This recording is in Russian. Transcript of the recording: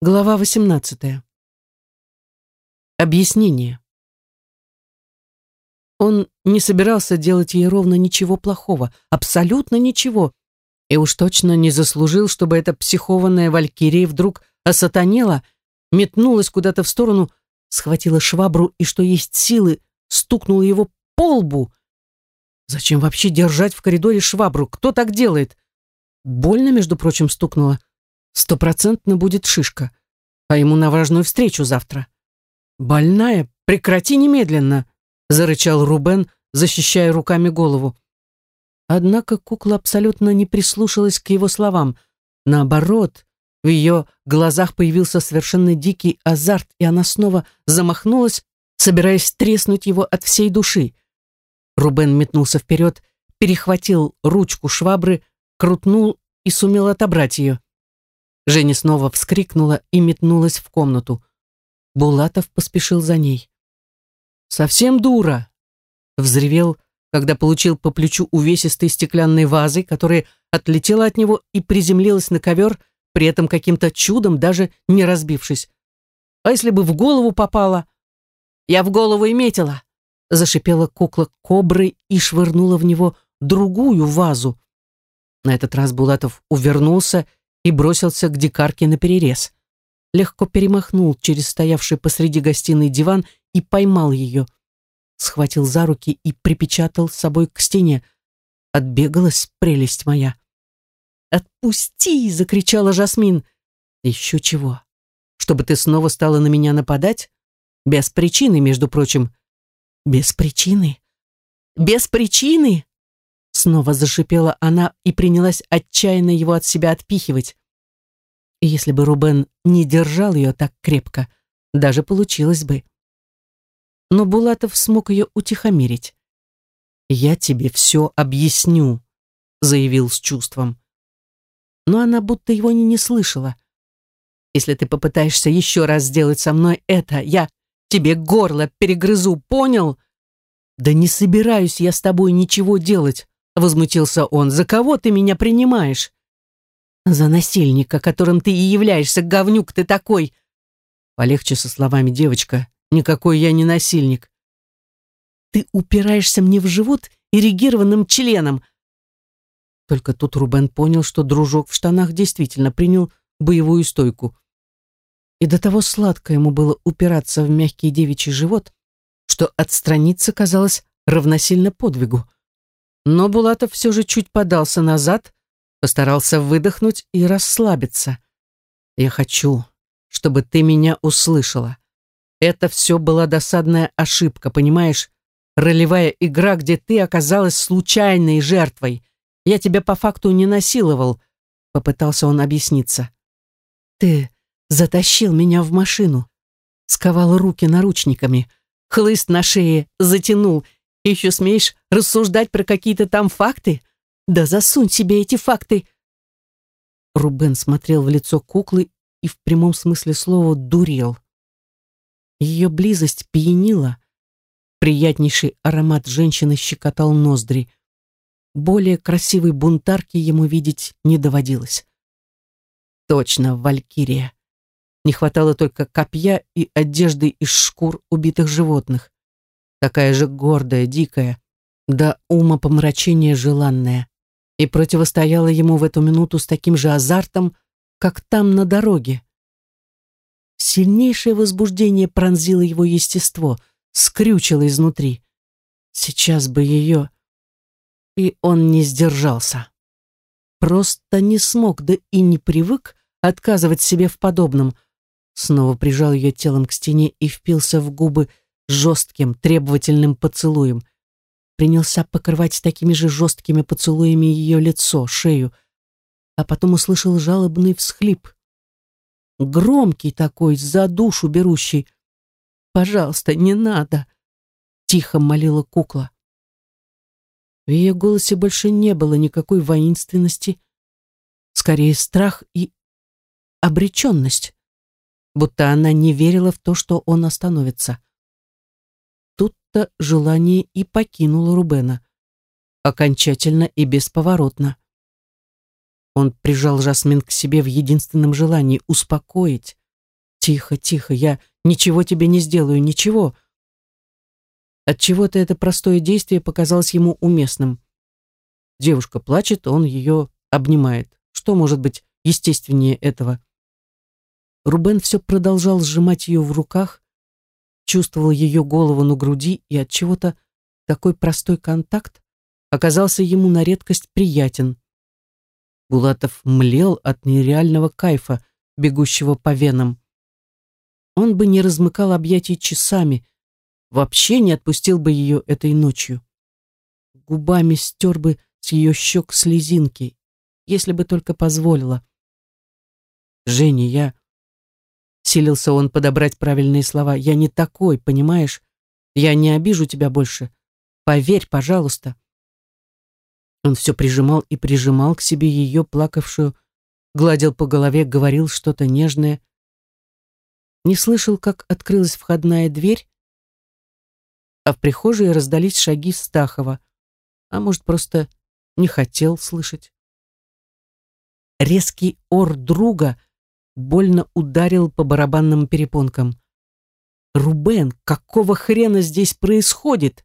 Глава 18. Объяснение. Он не собирался делать ей ровно ничего плохого, абсолютно ничего, и уж точно не заслужил, чтобы эта психованная валькирия вдруг осатанела, метнулась куда-то в сторону, схватила швабру и, что есть силы, стукнула его по лбу. Зачем вообще держать в коридоре швабру? Кто так делает? Больно, между прочим, стукнула. Стопроцентно будет шишка. А ему на важную встречу завтра. «Больная, прекрати немедленно!» зарычал Рубен, защищая руками голову. Однако кукла абсолютно не прислушалась к его словам. Наоборот, в ее глазах появился совершенно дикий азарт, и она снова замахнулась, собираясь треснуть его от всей души. Рубен метнулся вперед, перехватил ручку швабры, крутнул и сумел отобрать ее. Женя снова вскрикнула и метнулась в комнату. Булатов поспешил за ней. «Совсем дура!» Взревел, когда получил по плечу увесистой стеклянной вазой, которая отлетела от него и приземлилась на ковер, при этом каким-то чудом даже не разбившись. «А если бы в голову попала?» «Я в голову и метила!» Зашипела кукла кобры и швырнула в него другую вазу. На этот раз Булатов увернулся и бросился к дикарке на перерез. Легко перемахнул через стоявший посреди гостиной диван и поймал ее. Схватил за руки и припечатал с собой к стене. Отбегалась прелесть моя. «Отпусти!» — закричала Жасмин. «Еще чего? Чтобы ты снова стала на меня нападать? Без причины, между прочим». «Без причины? Без причины?» Снова зашипела она и принялась отчаянно его от себя отпихивать. И если бы Рубен не держал ее так крепко, даже получилось бы. Но Булатов смог ее утихомирить. «Я тебе все объясню», — заявил с чувством. Но она будто его не, не слышала. «Если ты попытаешься еще раз сделать со мной это, я тебе горло перегрызу, понял?» «Да не собираюсь я с тобой ничего делать», возмутился он. «За кого ты меня принимаешь?» «За насильника, которым ты и являешься, говнюк ты такой!» Полегче со словами, девочка. Никакой я не насильник. Ты упираешься мне в живот ирригированным членом. Только тут Рубен понял, что дружок в штанах действительно принял боевую стойку. И до того сладко ему было упираться в мягкий девичий живот, что отстраниться казалось равносильно подвигу. Но Булатов все же чуть подался назад, постарался выдохнуть и расслабиться. «Я хочу, чтобы ты меня услышала. Это все была досадная ошибка, понимаешь? Ролевая игра, где ты оказалась случайной жертвой. Я тебя по факту не насиловал», — попытался он объясниться. «Ты затащил меня в машину, сковал руки наручниками, хлыст на шее затянул — еще смеешь рассуждать про какие-то там факты? Да засунь себе эти факты!» Рубен смотрел в лицо куклы и в прямом смысле слова дурел. Ее близость пьянила. Приятнейший аромат женщины щекотал ноздри. Более красивой бунтарки ему видеть не доводилось. Точно, Валькирия. Не хватало только копья и одежды из шкур убитых животных такая же гордая, дикая, до ума помрачения желанная, и противостояла ему в эту минуту с таким же азартом, как там на дороге. Сильнейшее возбуждение пронзило его естество, скрючило изнутри. Сейчас бы ее... И он не сдержался. Просто не смог, да и не привык отказывать себе в подобном. Снова прижал ее телом к стене и впился в губы жестким, требовательным поцелуем. Принялся покрывать такими же жесткими поцелуями ее лицо, шею, а потом услышал жалобный всхлип. Громкий такой, за душу берущий. «Пожалуйста, не надо!» — тихо молила кукла. В ее голосе больше не было никакой воинственности, скорее страх и обреченность, будто она не верила в то, что он остановится будто желание и покинуло Рубена. Окончательно и бесповоротно. Он прижал Жасмин к себе в единственном желании успокоить, Тихо, тихо, я ничего тебе не сделаю, ничего. От чего-то это простое действие показалось ему уместным. Девушка плачет, он ее обнимает. Что может быть естественнее этого? Рубен все продолжал сжимать ее в руках, чувствовал ее голову на груди, и от чего-то такой простой контакт оказался ему на редкость приятен. Булатов млел от нереального кайфа, бегущего по венам. Он бы не размыкал объятий часами, вообще не отпустил бы ее этой ночью. Губами стер бы с ее щек слезинки, если бы только позволила. «Женя, я...» Силился он подобрать правильные слова. «Я не такой, понимаешь? Я не обижу тебя больше. Поверь, пожалуйста». Он все прижимал и прижимал к себе ее плакавшую, гладил по голове, говорил что-то нежное. Не слышал, как открылась входная дверь, а в прихожей раздались шаги Стахова, а может, просто не хотел слышать. Резкий ор друга больно ударил по барабанным перепонкам. «Рубен, какого хрена здесь происходит?»